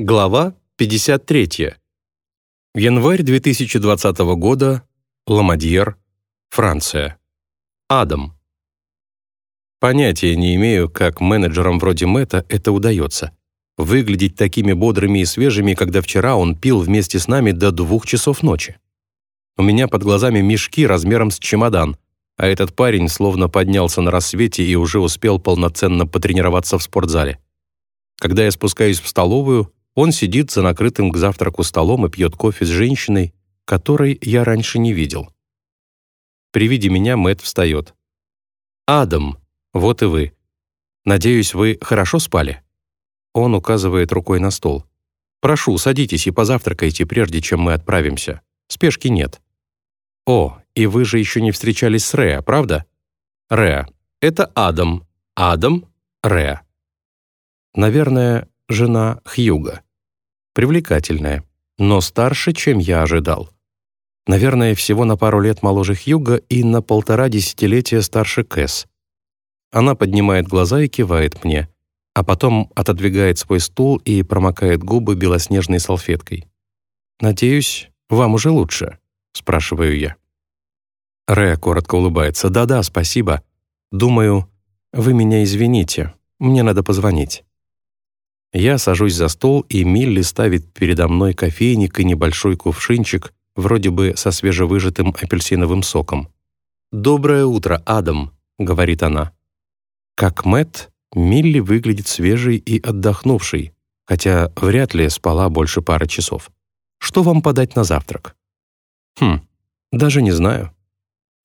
Глава 53. Январь 2020 года. Ламадьер, Франция. Адам. Понятия не имею, как менеджерам вроде Мэтта это удается. Выглядеть такими бодрыми и свежими, когда вчера он пил вместе с нами до двух часов ночи. У меня под глазами мешки размером с чемодан, а этот парень словно поднялся на рассвете и уже успел полноценно потренироваться в спортзале. Когда я спускаюсь в столовую, он сидит за накрытым к завтраку столом и пьет кофе с женщиной, которой я раньше не видел. При виде меня Мэтт встает. «Адам, вот и вы. Надеюсь, вы хорошо спали?» Он указывает рукой на стол. «Прошу, садитесь и позавтракайте, прежде чем мы отправимся. Спешки нет». «О, и вы же еще не встречались с Реа, правда?» «Реа. Это Адам. Адам. Реа». Наверное, жена Хьюга привлекательная, но старше, чем я ожидал. Наверное, всего на пару лет моложе Хьюга и на полтора десятилетия старше Кэс. Она поднимает глаза и кивает мне, а потом отодвигает свой стул и промокает губы белоснежной салфеткой. «Надеюсь, вам уже лучше?» — спрашиваю я. Рэя коротко улыбается. «Да-да, спасибо. Думаю, вы меня извините. Мне надо позвонить». Я сажусь за стол, и Милли ставит передо мной кофейник и небольшой кувшинчик, вроде бы со свежевыжатым апельсиновым соком. «Доброе утро, Адам», — говорит она. Как Мэт, Милли выглядит свежей и отдохнувшей, хотя вряд ли спала больше пары часов. «Что вам подать на завтрак?» «Хм, даже не знаю.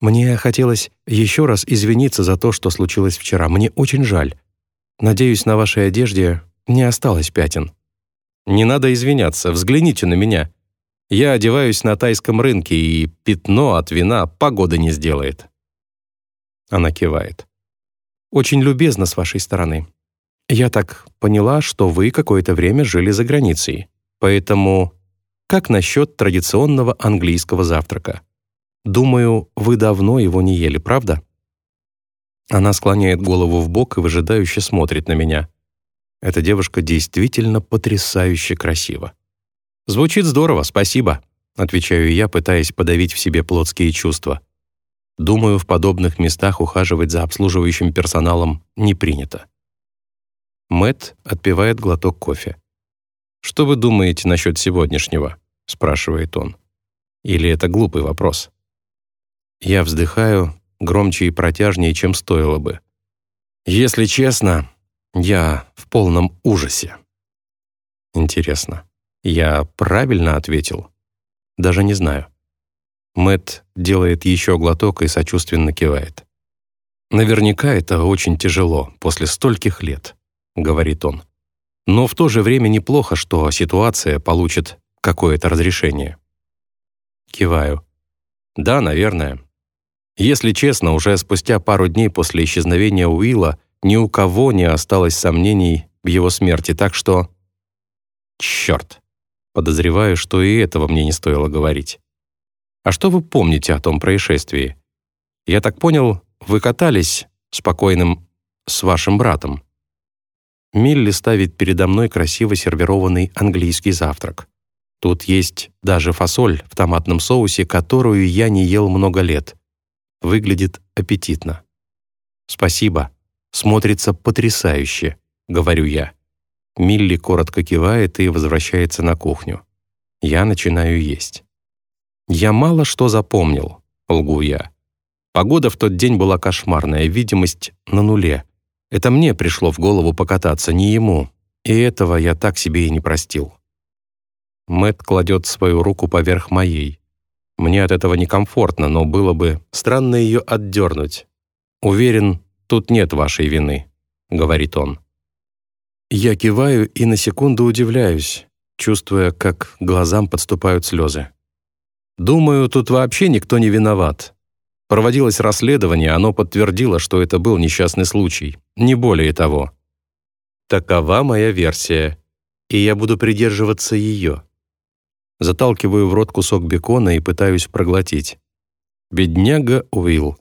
Мне хотелось еще раз извиниться за то, что случилось вчера. Мне очень жаль. Надеюсь, на вашей одежде не осталось пятен. Не надо извиняться, взгляните на меня. Я одеваюсь на тайском рынке, и пятно от вина погода не сделает. Она кивает. Очень любезно с вашей стороны. Я так поняла, что вы какое-то время жили за границей. Поэтому как насчет традиционного английского завтрака? Думаю, вы давно его не ели, правда? Она склоняет голову в бок и выжидающе смотрит на меня. Эта девушка действительно потрясающе красива. «Звучит здорово, спасибо», — отвечаю я, пытаясь подавить в себе плотские чувства. Думаю, в подобных местах ухаживать за обслуживающим персоналом не принято. Мэт отпивает глоток кофе. «Что вы думаете насчет сегодняшнего?» — спрашивает он. «Или это глупый вопрос?» Я вздыхаю громче и протяжнее, чем стоило бы. «Если честно, я в полном ужасе. Интересно, я правильно ответил? Даже не знаю. Мэт делает еще глоток и сочувственно кивает. Наверняка это очень тяжело после стольких лет, говорит он. Но в то же время неплохо, что ситуация получит какое-то разрешение. Киваю. Да, наверное. Если честно, уже спустя пару дней после исчезновения Уилла ни у кого не осталось сомнений в его смерти, так что... Черт. Подозреваю, что и этого мне не стоило говорить. А что вы помните о том происшествии? Я так понял, вы катались спокойным с вашим братом. Милли ставит передо мной красиво сервированный английский завтрак. Тут есть даже фасоль в томатном соусе, которую я не ел много лет. Выглядит аппетитно. Спасибо. Смотрится потрясающе, говорю я. Милли коротко кивает и возвращается на кухню. Я начинаю есть. Я мало что запомнил, лгу я. Погода в тот день была кошмарная, видимость на нуле. Это мне пришло в голову покататься, не ему. И этого я так себе и не простил. Мэт кладет свою руку поверх моей. Мне от этого некомфортно, но было бы странно ее отдернуть. Уверен, тут нет вашей вины», — говорит он. Я киваю и на секунду удивляюсь, чувствуя, как глазам подступают слезы. Думаю, тут вообще никто не виноват. Проводилось расследование, оно подтвердило, что это был несчастный случай, не более того. Такова моя версия, и я буду придерживаться ее. Заталкиваю в рот кусок бекона и пытаюсь проглотить. Бедняга Уилл.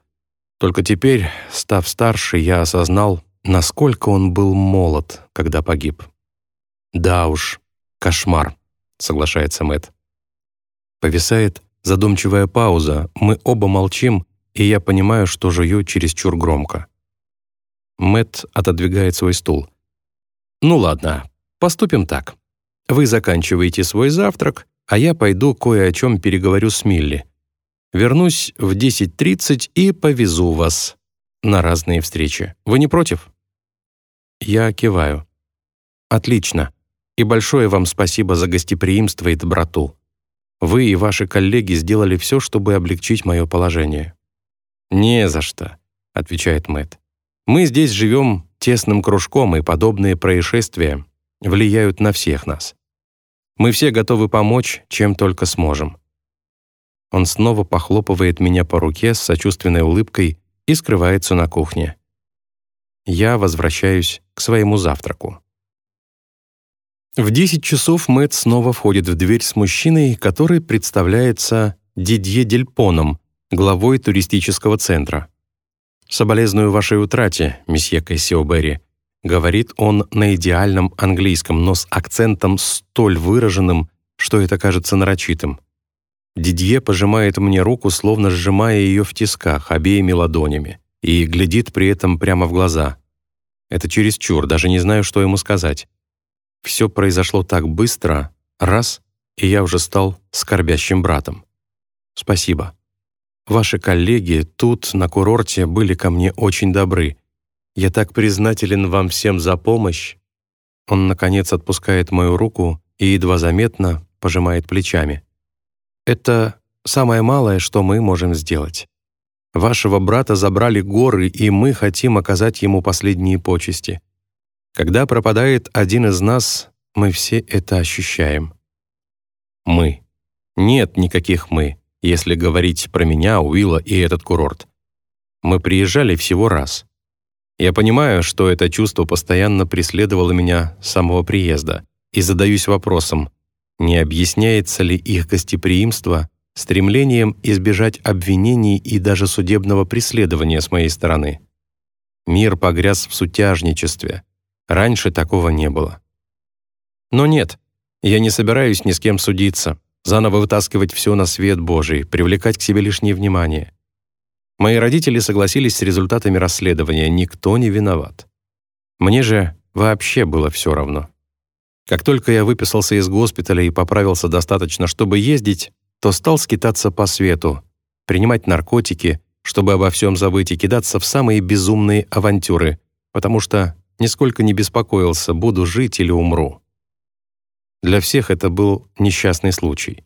Только теперь, став старше, я осознал, насколько он был молод, когда погиб. Да уж, Кошмар, соглашается Мэт. Повисает задумчивая пауза, мы оба молчим, и я понимаю, что жую чересчур громко. Мэт отодвигает свой стул. «Ну ладно, поступим так. Вы заканчиваете свой завтрак, а я пойду кое о чем переговорю с Милли. Вернусь в 10.30 и повезу вас на разные встречи. Вы не против?» Я киваю. «Отлично. И большое вам спасибо за гостеприимство и доброту. Вы и ваши коллеги сделали все, чтобы облегчить мое положение». «Не за что», — отвечает Мэтт. «Мы здесь живем тесным кружком, и подобные происшествия влияют на всех нас. Мы все готовы помочь, чем только сможем». Он снова похлопывает меня по руке с сочувственной улыбкой и скрывается на кухне. Я возвращаюсь к своему завтраку. В 10 часов Мэтт снова входит в дверь с мужчиной, который представляется Дидье Дельпоном, главой туристического центра. «Соболезную вашей утрате, месье Кассиоберри», говорит он на идеальном английском, но с акцентом столь выраженным, что это кажется нарочитым. Дидье пожимает мне руку, словно сжимая ее в тисках обеими ладонями, и глядит при этом прямо в глаза. Это чересчур, даже не знаю, что ему сказать. Все произошло так быстро, раз, и я уже стал скорбящим братом. Спасибо. Ваши коллеги тут, на курорте, были ко мне очень добры. Я так признателен вам всем за помощь. Он, наконец, отпускает мою руку и едва заметно пожимает плечами. Это самое малое, что мы можем сделать. Вашего брата забрали горы, и мы хотим оказать ему последние почести. Когда пропадает один из нас, мы все это ощущаем. Мы. Нет никаких «мы», если говорить про меня, Уилла и этот курорт. Мы приезжали всего раз. Я понимаю, что это чувство постоянно преследовало меня с самого приезда, и задаюсь вопросом, не объясняется ли их гостеприимство стремлением избежать обвинений и даже судебного преследования с моей стороны. Мир погряз в сутяжничестве, Раньше такого не было. Но нет, я не собираюсь ни с кем судиться, заново вытаскивать все на свет Божий, привлекать к себе лишнее внимание. Мои родители согласились с результатами расследования, никто не виноват. Мне же вообще было все равно. Как только я выписался из госпиталя и поправился достаточно, чтобы ездить, то стал скитаться по свету, принимать наркотики, чтобы обо всем забыть и кидаться в самые безумные авантюры, потому что нисколько не беспокоился, буду жить или умру. Для всех это был несчастный случай.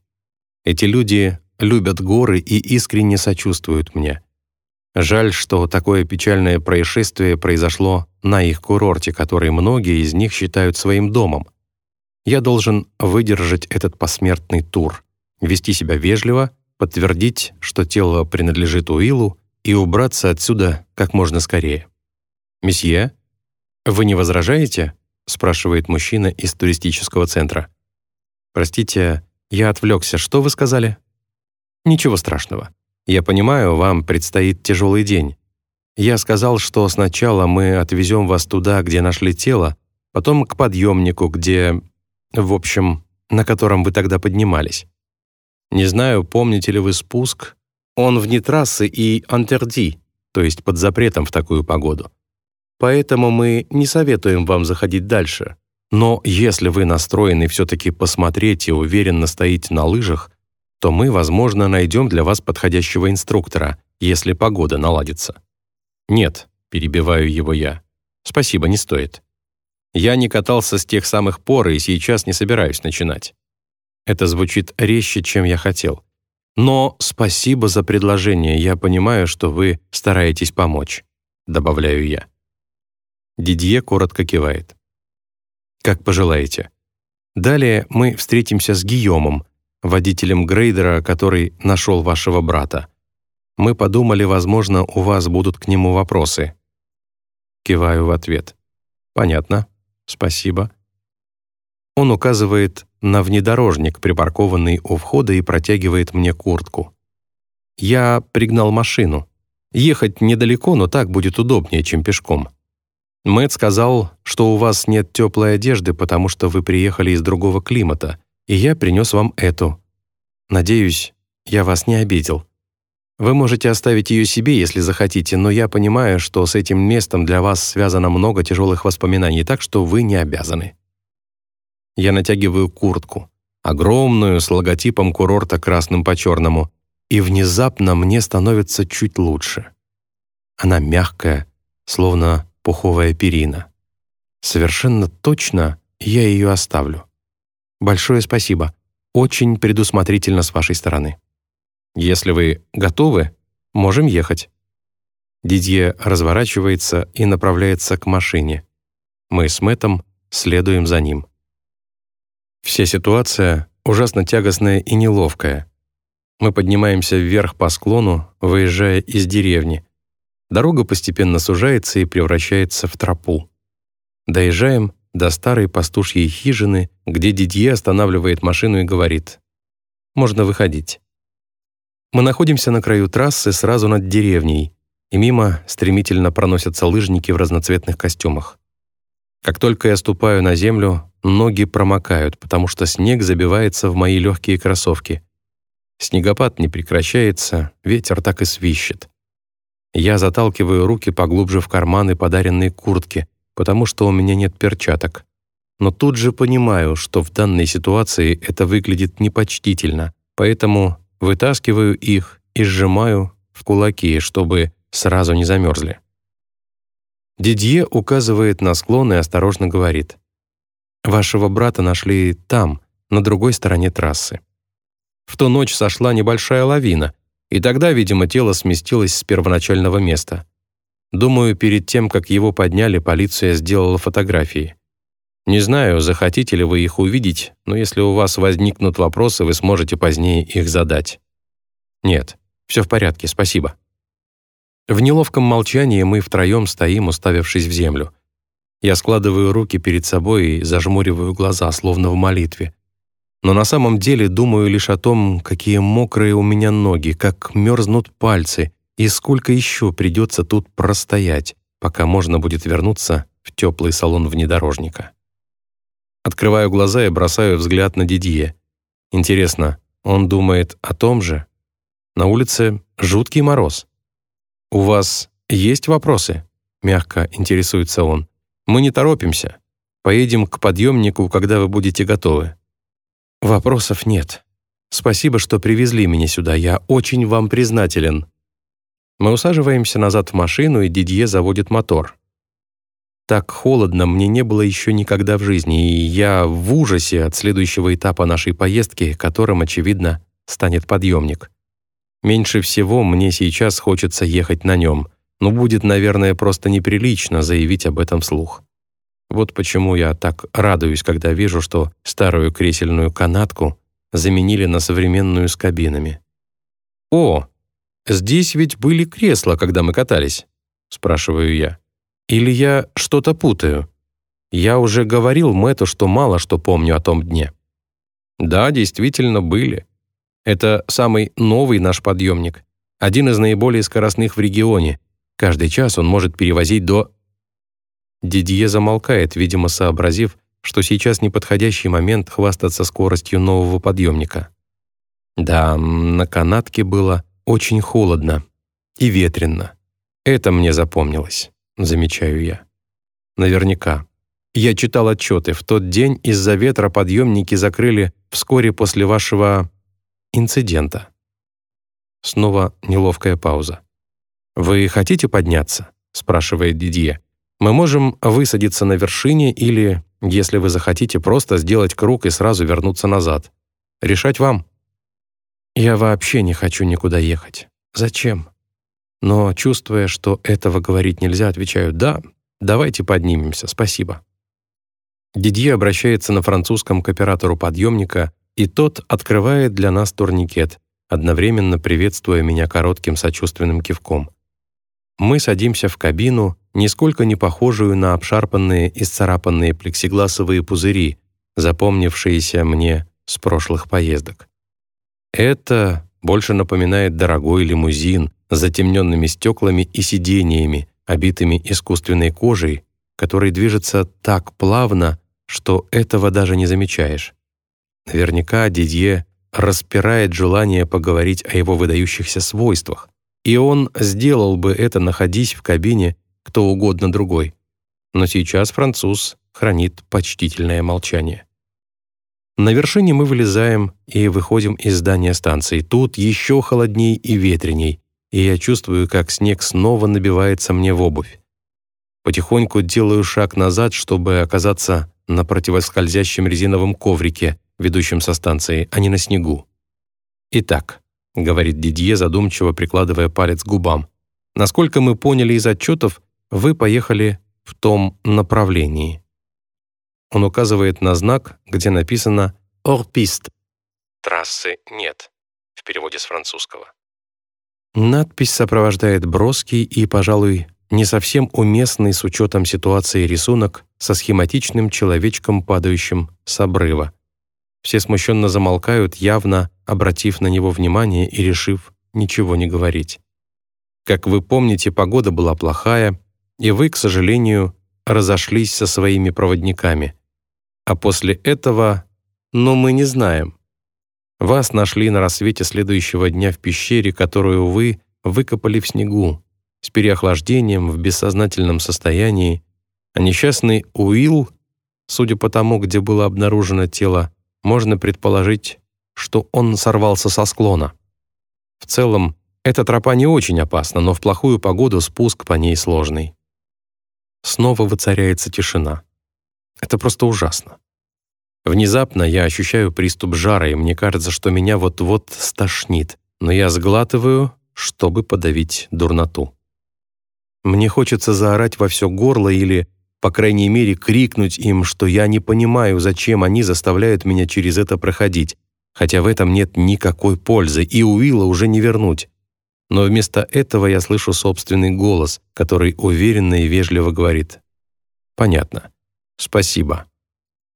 Эти люди любят горы и искренне сочувствуют мне. Жаль, что такое печальное происшествие произошло на их курорте, который многие из них считают своим домом. Я должен выдержать этот посмертный тур, вести себя вежливо, подтвердить, что тело принадлежит Уиллу, и убраться отсюда как можно скорее. «Месье?» «Вы не возражаете?» — спрашивает мужчина из туристического центра. «Простите, я отвлекся. Что вы сказали?» «Ничего страшного. Я понимаю, вам предстоит тяжелый день. Я сказал, что сначала мы отвезем вас туда, где нашли тело, потом к подъемнику, где... В общем, на котором вы тогда поднимались. Не знаю, помните ли вы спуск. Он вне трассы и антерди, то есть под запретом в такую погоду. Поэтому мы не советуем вам заходить дальше. Но если вы настроены все-таки посмотреть и уверенно стоите на лыжах, то мы, возможно, найдем для вас подходящего инструктора, если погода наладится. Нет, перебиваю его я. Спасибо, не стоит. Я не катался с тех самых пор и сейчас не собираюсь начинать. Это звучит резче, чем я хотел. Но спасибо за предложение, я понимаю, что вы стараетесь помочь, добавляю я. Дидье коротко кивает. «Как пожелаете. Далее мы встретимся с Гийомом, водителем грейдера, который нашел вашего брата. Мы подумали, возможно, у вас будут к нему вопросы». Киваю в ответ. «Понятно. Спасибо». Он указывает на внедорожник, припаркованный у входа, и протягивает мне куртку. «Я пригнал машину. Ехать недалеко, но так будет удобнее, чем пешком». Мэтт сказал, что у вас нет теплой одежды, потому что вы приехали из другого климата, и я принес вам эту. Надеюсь, я вас не обидел. Вы можете оставить ее себе, если захотите, но я понимаю, что с этим местом для вас связано много тяжелых воспоминаний, так что вы не обязаны. Я натягиваю куртку, огромную, с логотипом курорта красным по черному, и внезапно мне становится чуть лучше. Она мягкая, словно пуховая перина. Совершенно точно я ее оставлю. Большое спасибо. Очень предусмотрительно с вашей стороны. Если вы готовы, можем ехать. Дидье разворачивается и направляется к машине. Мы с Мэтом следуем за ним. Вся ситуация ужасно тягостная и неловкая. Мы поднимаемся вверх по склону, выезжая из деревни. Дорога постепенно сужается и превращается в тропу. Доезжаем до старой пастушьей хижины, где Дидье останавливает машину и говорит «Можно выходить». Мы находимся на краю трассы сразу над деревней, и мимо стремительно проносятся лыжники в разноцветных костюмах. Как только я ступаю на землю, ноги промокают, потому что снег забивается в мои легкие кроссовки. Снегопад не прекращается, ветер так и свищет. Я заталкиваю руки поглубже в карманы подаренной куртки, потому что у меня нет перчаток. Но тут же понимаю, что в данной ситуации это выглядит непочтительно, поэтому вытаскиваю их и сжимаю в кулаки, чтобы сразу не замерзли. Дидье указывает на склон и осторожно говорит. «Вашего брата нашли там, на другой стороне трассы. В ту ночь сошла небольшая лавина, и тогда, видимо, тело сместилось с первоначального места. Думаю, перед тем, как его подняли, полиция сделала фотографии. Не знаю, захотите ли вы их увидеть, но если у вас возникнут вопросы, вы сможете позднее их задать. Нет, все в порядке, спасибо. В неловком молчании мы втроем стоим, уставившись в землю. Я складываю руки перед собой и зажмуриваю глаза, словно в молитве но на самом деле думаю лишь о том, какие мокрые у меня ноги, как мерзнут пальцы и сколько еще придется тут простоять, пока можно будет вернуться в теплый салон внедорожника. Открываю глаза и бросаю взгляд на Дидье. Интересно, он думает о том же? На улице жуткий мороз. «У вас есть вопросы?» — мягко интересуется он. «Мы не торопимся. Поедем к подъемнику, когда вы будете готовы». «Вопросов нет. Спасибо, что привезли меня сюда. Я очень вам признателен». Мы усаживаемся назад в машину, и Дидье заводит мотор. Так холодно мне не было еще никогда в жизни, и я в ужасе от следующего этапа нашей поездки, которым, очевидно, станет подъемник. Меньше всего мне сейчас хочется ехать на нем, но будет, наверное, просто неприлично заявить об этом вслух. Вот почему я так радуюсь, когда вижу, что старую кресельную канатку заменили на современную с кабинами. «О, здесь ведь были кресла, когда мы катались?» — спрашиваю я. «Или я что-то путаю? Я уже говорил Мэтту, что мало что помню о том дне». «Да, действительно, были. Это самый новый наш подъемник, один из наиболее скоростных в регионе. Каждый час он может перевозить до Дидье замолкает, видимо, сообразив, что сейчас неподходящий момент хвастаться скоростью нового подъемника. Да, на канатке было очень холодно и ветрено. Это мне запомнилось, замечаю я. Наверняка. Я читал отчеты. В тот день из-за ветра подъемники закрыли вскоре после вашего инцидента. Снова неловкая пауза. «Вы хотите подняться?» — спрашивает Дидье. Мы можем высадиться на вершине или, если вы захотите, просто сделать круг и сразу вернуться назад. Решать вам. Я вообще не хочу никуда ехать. Зачем? Но, чувствуя, что этого говорить нельзя, отвечаю «да, давайте поднимемся, спасибо». Дидье обращается на французском к оператору подъемника, и тот открывает для нас турникет, одновременно приветствуя меня коротким сочувственным кивком. Мы садимся в кабину, нисколько не похожую на обшарпанные и сцарапанные плексигласовые пузыри, запомнившиеся мне с прошлых поездок. Это больше напоминает дорогой лимузин затемненными стеклами и сидениями, обитыми искусственной кожей, который движется так плавно, что этого даже не замечаешь. Наверняка Дидье распирает желание поговорить о его выдающихся свойствах, и он сделал бы это, находясь в кабине кто угодно другой. Но сейчас француз хранит почтительное молчание. На вершине мы вылезаем и выходим из здания станции. Тут еще холодней и ветреней, и я чувствую, как снег снова набивается мне в обувь. Потихоньку делаю шаг назад, чтобы оказаться на противоскользящем резиновом коврике, ведущем со станции, а не на снегу. «Итак», — говорит Дидье, задумчиво прикладывая палец к губам, «насколько мы поняли из отчетов, вы поехали в том направлении». Он указывает на знак, где написано «Орпист». «Трассы нет» в переводе с французского. Надпись сопровождает броский и, пожалуй, не совсем уместный с учетом ситуации рисунок со схематичным человечком, падающим с обрыва. Все смущенно замолкают, явно обратив на него внимание и решив ничего не говорить. Как вы помните, погода была плохая, и вы, к сожалению, разошлись со своими проводниками. А после этого, ну мы не знаем. Вас нашли на рассвете следующего дня в пещере, которую вы выкопали в снегу, с переохлаждением, в бессознательном состоянии, а несчастный Уилл, судя по тому, где было обнаружено тело, можно предположить, что он сорвался со склона. В целом, эта тропа не очень опасна, но в плохую погоду спуск по ней сложный. Снова воцаряется тишина. Это просто ужасно. Внезапно я ощущаю приступ жара, и мне кажется, что меня вот-вот стошнит, но я сглатываю, чтобы подавить дурноту. Мне хочется заорать во все горло или, по крайней мере, крикнуть им, что я не понимаю, зачем они заставляют меня через это проходить, хотя в этом нет никакой пользы, и Уилла уже не вернуть. Но вместо этого я слышу собственный голос, который уверенно и вежливо говорит «Понятно. Спасибо.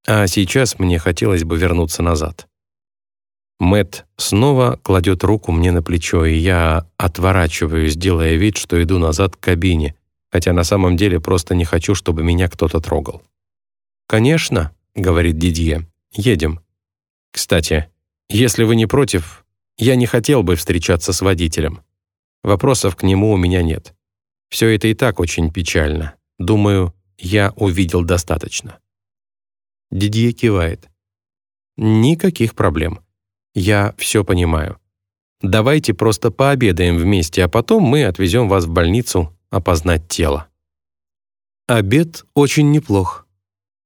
А сейчас мне хотелось бы вернуться назад». Мэт снова кладет руку мне на плечо, и я отворачиваюсь, делая вид, что иду назад к кабине, хотя на самом деле просто не хочу, чтобы меня кто-то трогал. «Конечно», — говорит Дидье, — «едем. Кстати, если вы не против, я не хотел бы встречаться с водителем. Вопросов к нему у меня нет. Все это и так очень печально. Думаю, я увидел достаточно». Дидье кивает. «Никаких проблем. Я все понимаю. Давайте просто пообедаем вместе, а потом мы отвезем вас в больницу опознать тело». Обед очень неплох.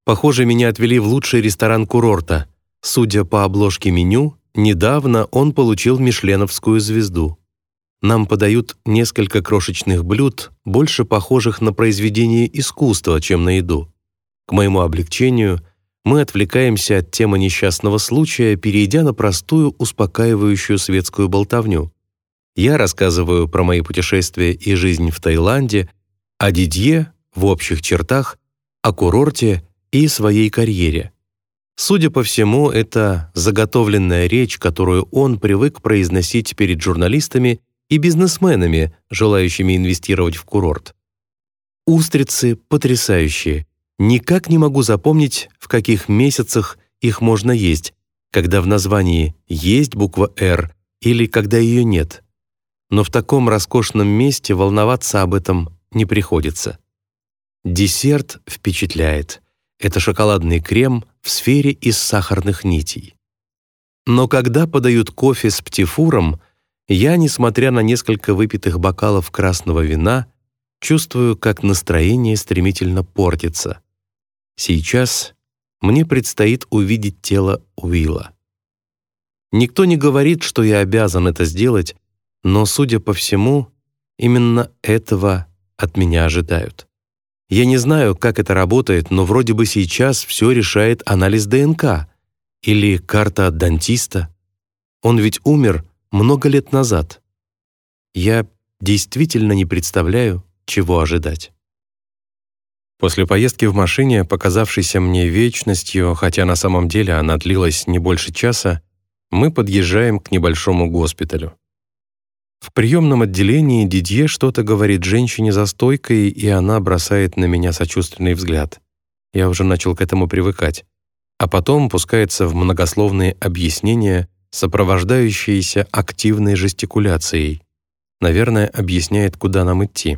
Похоже, меня отвели в лучший ресторан курорта. Судя по обложке меню, недавно он получил мишленовскую звезду. Нам подают несколько крошечных блюд, больше похожих на произведение искусства, чем на еду. К моему облегчению, мы отвлекаемся от темы несчастного случая, перейдя на простую, успокаивающую светскую болтовню. Я рассказываю про мои путешествия и жизнь в Таиланде, о Дидье в общих чертах, о курорте и своей карьере. Судя по всему, это заготовленная речь, которую он привык произносить перед журналистами и бизнесменами, желающими инвестировать в курорт. Устрицы потрясающие. Никак не могу запомнить, в каких месяцах их можно есть, когда в названии есть буква «Р» или когда ее нет. Но в таком роскошном месте волноваться об этом не приходится. Десерт впечатляет. Это шоколадный крем в сфере из сахарных нитей. Но когда подают кофе с птифуром, я, несмотря на несколько выпитых бокалов красного вина, чувствую, как настроение стремительно портится. Сейчас мне предстоит увидеть тело Уилла. Никто не говорит, что я обязан это сделать, но, судя по всему, именно этого от меня ожидают. Я не знаю, как это работает, но вроде бы сейчас все решает анализ ДНК или карта от дантиста. Он ведь умер много лет назад. Я действительно не представляю, чего ожидать. После поездки в машине, показавшейся мне вечностью, хотя на самом деле она длилась не больше часа, мы подъезжаем к небольшому госпиталю. В приемном отделении Дидье что-то говорит женщине за стойкой, и она бросает на меня сочувственный взгляд. Я уже начал к этому привыкать. А потом пускается в многословные объяснения, сопровождающиеся активной жестикуляцией. Наверное, объясняет, куда нам идти.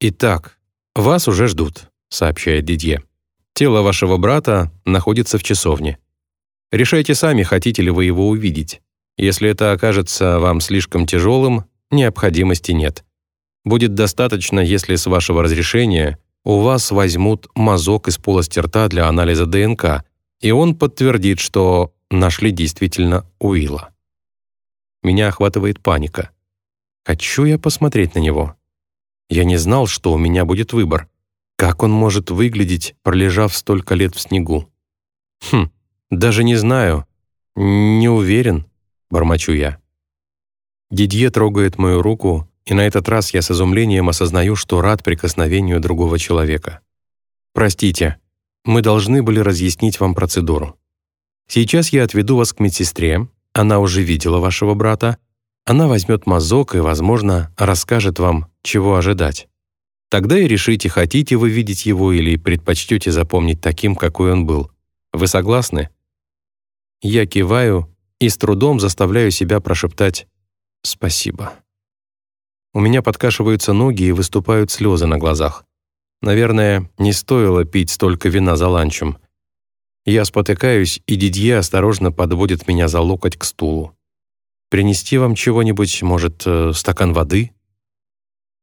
«Итак, вас уже ждут», — сообщает Дидье. «Тело вашего брата находится в часовне. Решайте сами, хотите ли вы его увидеть. Если это окажется вам слишком тяжелым, необходимости нет. Будет достаточно, если с вашего разрешения у вас возьмут мазок из полости рта для анализа ДНК, и он подтвердит, что нашли действительно Уилла. Меня охватывает паника. Хочу я посмотреть на него. Я не знал, что у меня будет выбор. Как он может выглядеть, пролежав столько лет в снегу? Хм, даже не знаю. Не уверен, бормочу я. Дидье трогает мою руку, и на этот раз я с изумлением осознаю, что рад прикосновению другого человека. «Простите, мы должны были разъяснить вам процедуру. Сейчас я отведу вас к медсестре, она уже видела вашего брата, она возьмет мазок и, возможно, расскажет вам, чего ожидать. Тогда и решите, хотите вы видеть его или предпочтете запомнить таким, какой он был. Вы согласны?» Я киваю и с трудом заставляю себя прошептать «Спасибо». У меня подкашиваются ноги и выступают слезы на глазах. Наверное, не стоило пить столько вина за ланчем. Я спотыкаюсь, и Дидье осторожно подводит меня за локоть к стулу. «Принести вам чего-нибудь, может, э, стакан воды?»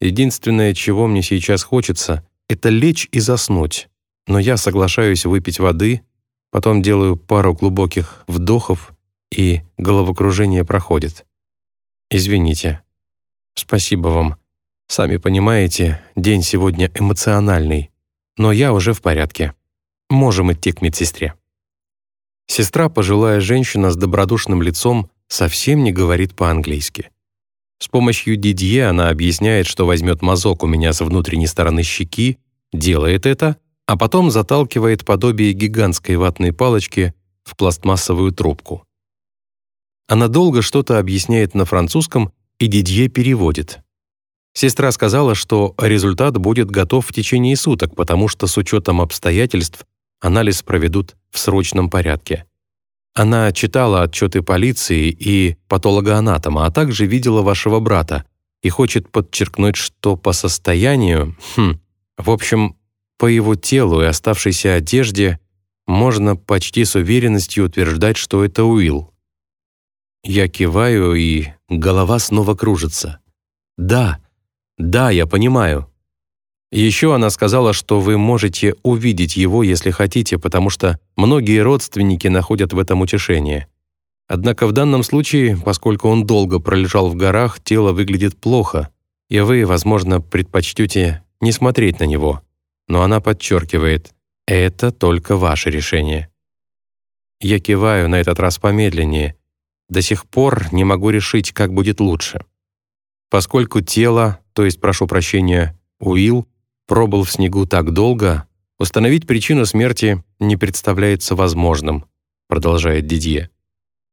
Единственное, чего мне сейчас хочется, это лечь и заснуть. Но я соглашаюсь выпить воды, потом делаю пару глубоких вдохов, и головокружение проходит. «Извините», Спасибо вам. Сами понимаете, день сегодня эмоциональный. Но я уже в порядке. Можем идти к медсестре. Сестра, пожилая женщина с добродушным лицом, совсем не говорит по-английски. С помощью Дидье она объясняет, что возьмет мазок у меня с внутренней стороны щеки, делает это, а потом заталкивает подобие гигантской ватной палочки в пластмассовую трубку. Она долго что-то объясняет на французском, и Дидье переводит. Сестра сказала, что результат будет готов в течение суток, потому что с учетом обстоятельств анализ проведут в срочном порядке. Она читала отчеты полиции и патологоанатома, а также видела вашего брата и хочет подчеркнуть, что по состоянию, хм, в общем, по его телу и оставшейся одежде можно почти с уверенностью утверждать, что это Уилл. Я киваю, и голова снова кружится. «Да, да, я понимаю». Еще она сказала, что вы можете увидеть его, если хотите, потому что многие родственники находят в этом утешение. Однако в данном случае, поскольку он долго пролежал в горах, тело выглядит плохо, и вы, возможно, предпочтете не смотреть на него. Но она подчеркивает, это только ваше решение. Я киваю на этот раз помедленнее, до сих пор не могу решить, как будет лучше. Поскольку тело, то есть, прошу прощения, Уилл, пробыл в снегу так долго, установить причину смерти не представляется возможным, продолжает Дидье.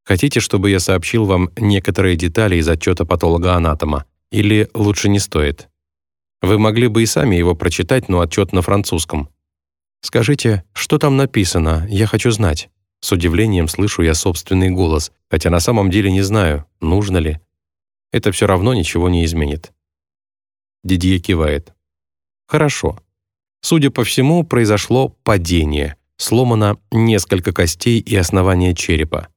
Хотите, чтобы я сообщил вам некоторые детали из отчета патолога-анатома, или лучше не стоит? Вы могли бы и сами его прочитать, но отчет на французском. Скажите, что там написано, я хочу знать. С удивлением слышу я собственный голос, хотя на самом деле не знаю, нужно ли. Это все равно ничего не изменит. Дидье кивает. Хорошо. Судя по всему, произошло падение. Сломано несколько костей и основания черепа.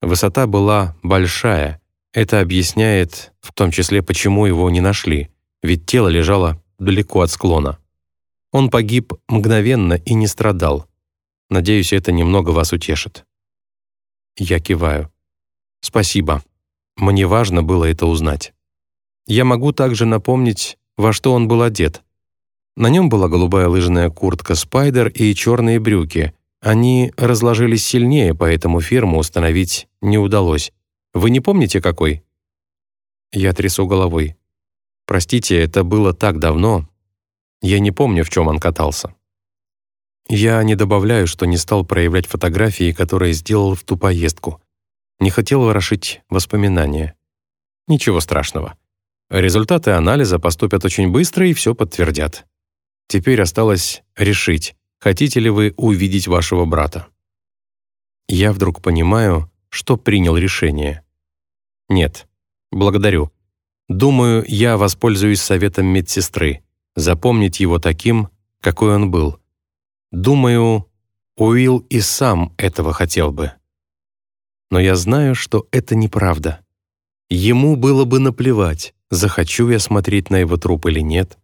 Высота была большая. Это объясняет, в том числе, почему его не нашли, ведь тело лежало далеко от склона. Он погиб мгновенно и не страдал. Надеюсь, это немного вас утешит». Я киваю. «Спасибо. Мне важно было это узнать. Я могу также напомнить, во что он был одет. На нем была голубая лыжная куртка «Спайдер» и черные брюки. Они разложились сильнее, поэтому фирму установить не удалось. Вы не помните, какой?» Я трясу головой. «Простите, это было так давно. Я не помню, в чем он катался». Я не добавляю, что не стал проявлять фотографии, которые сделал в ту поездку. Не хотел ворошить воспоминания. Ничего страшного. Результаты анализа поступят очень быстро и все подтвердят. Теперь осталось решить, хотите ли вы увидеть вашего брата. Я вдруг понимаю, что принял решение. Нет, благодарю. Думаю, я воспользуюсь советом медсестры, запомнить его таким, какой он был. Думаю, Уилл и сам этого хотел бы. Но я знаю, что это неправда. Ему было бы наплевать, захочу я смотреть на его труп или нет.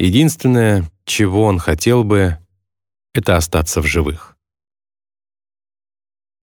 Единственное, чего он хотел бы, это остаться в живых.